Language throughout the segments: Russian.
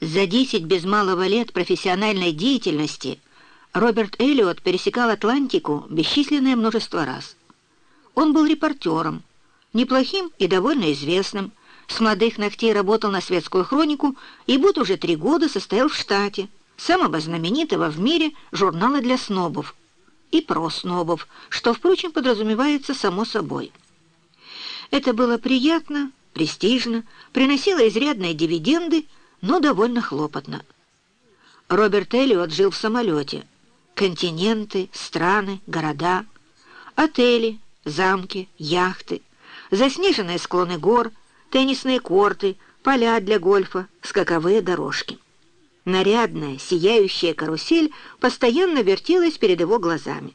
За десять без малого лет профессиональной деятельности Роберт Эллиот пересекал Атлантику бесчисленное множество раз. Он был репортером, неплохим и довольно известным, с молодых ногтей работал на светскую хронику и вот уже три года состоял в штате, самого знаменитого в мире журнала для снобов и про снобов, что, впрочем, подразумевается само собой. Это было приятно, престижно, приносило изрядные дивиденды, но довольно хлопотно. Роберт Эллиот жил в самолете. Континенты, страны, города, отели, замки, яхты, заснеженные склоны гор, теннисные корты, поля для гольфа, скаковые дорожки. Нарядная, сияющая карусель постоянно вертелась перед его глазами.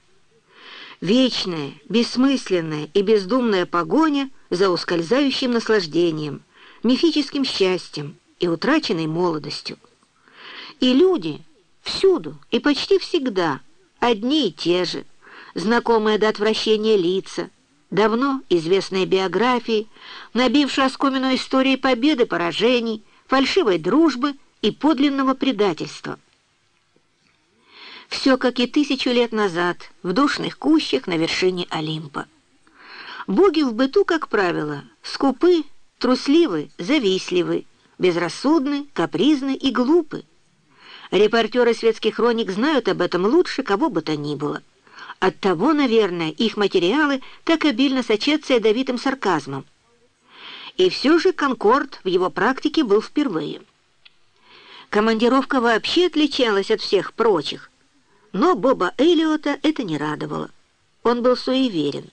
Вечная, бессмысленная и бездумная погоня за ускользающим наслаждением, мифическим счастьем, и утраченной молодостью. И люди всюду и почти всегда одни и те же, знакомые до отвращения лица, давно известные биографии, набившие оскомину истории победы, поражений, фальшивой дружбы и подлинного предательства. Все, как и тысячу лет назад, в душных кущах на вершине Олимпа. Боги в быту, как правило, скупы, трусливы, завистливы, безрассудны, капризны и глупы. Репортеры светских хроник знают об этом лучше кого бы то ни было. Оттого, наверное, их материалы так обильно сочатся ядовитым сарказмом. И все же «Конкорд» в его практике был впервые. Командировка вообще отличалась от всех прочих, но Боба Эллиота это не радовало. Он был суеверен,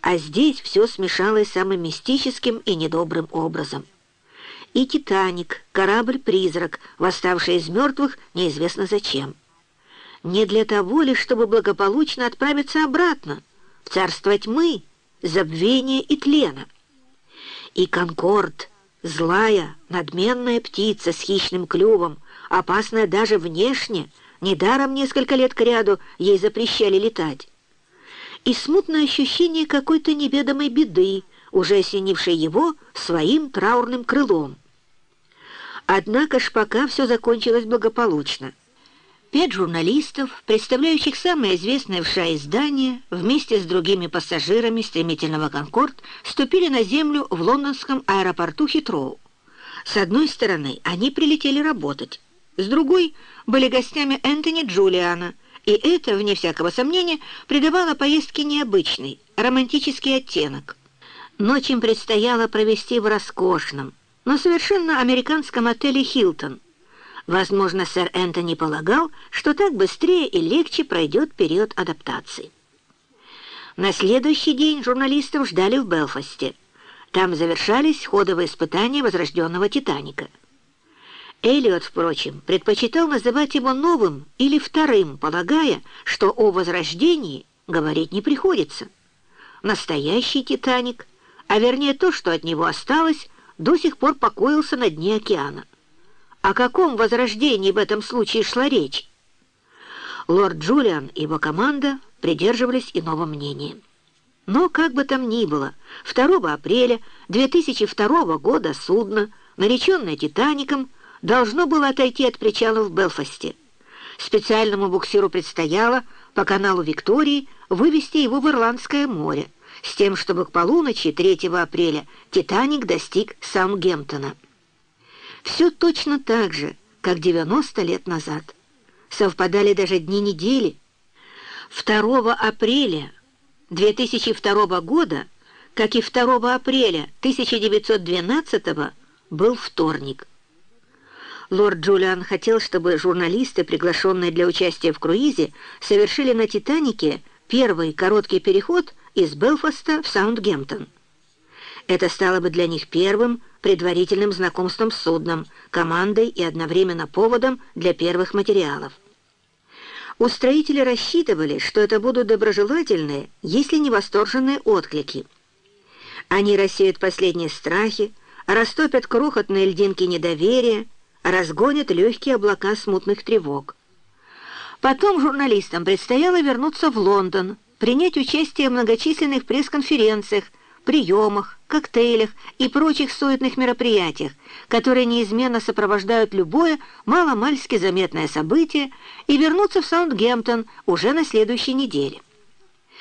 а здесь все смешалось самым мистическим и недобрым образом – и «Титаник», корабль-призрак, восставший из мертвых неизвестно зачем. Не для того ли, чтобы благополучно отправиться обратно, в царство тьмы, забвения и тлена. И «Конкорд», злая, надменная птица с хищным клювом, опасная даже внешне, недаром несколько лет кряду ей запрещали летать. И смутное ощущение какой-то неведомой беды, уже осенившей его своим траурным крылом. Однако ж пока все закончилось благополучно. Пять журналистов, представляющих самое известное в США издание, вместе с другими пассажирами стремительного «Конкорд» ступили на землю в лондонском аэропорту Хитроу. С одной стороны, они прилетели работать, с другой — были гостями Энтони Джулиана, и это, вне всякого сомнения, придавало поездке необычный, романтический оттенок. Ночь им предстояло провести в роскошном, но совершенно американском отеле «Хилтон». Возможно, сэр Энтони полагал, что так быстрее и легче пройдет период адаптации. На следующий день журналистов ждали в Белфасте. Там завершались ходовые испытания возрожденного «Титаника». Эллиот, впрочем, предпочитал называть его новым или вторым, полагая, что о возрождении говорить не приходится. Настоящий «Титаник», а вернее то, что от него осталось, до сих пор покоился на дне океана. О каком возрождении в этом случае шла речь? Лорд Джулиан и его команда придерживались иного мнения. Но, как бы там ни было, 2 апреля 2002 года судно, нареченное «Титаником», должно было отойти от причала в Белфасте. Специальному буксиру предстояло по каналу Виктории вывести его в Ирландское море, с тем, чтобы к полуночи 3 апреля «Титаник» достиг Саутгемптона. Все точно так же, как 90 лет назад. Совпадали даже дни недели. 2 апреля 2002 года, как и 2 апреля 1912 был вторник. Лорд Джулиан хотел, чтобы журналисты, приглашенные для участия в круизе, совершили на «Титанике» первый короткий переход из Белфаста в Саундгемптон. Это стало бы для них первым предварительным знакомством с судном, командой и одновременно поводом для первых материалов. Устроители рассчитывали, что это будут доброжелательные, если не восторженные отклики. Они рассеют последние страхи, растопят крохотные льдинки недоверия, разгонят легкие облака смутных тревог. Потом журналистам предстояло вернуться в Лондон, принять участие в многочисленных пресс-конференциях, приемах, коктейлях и прочих суетных мероприятиях, которые неизменно сопровождают любое маломальски заметное событие, и вернуться в Саундгемптон уже на следующей неделе.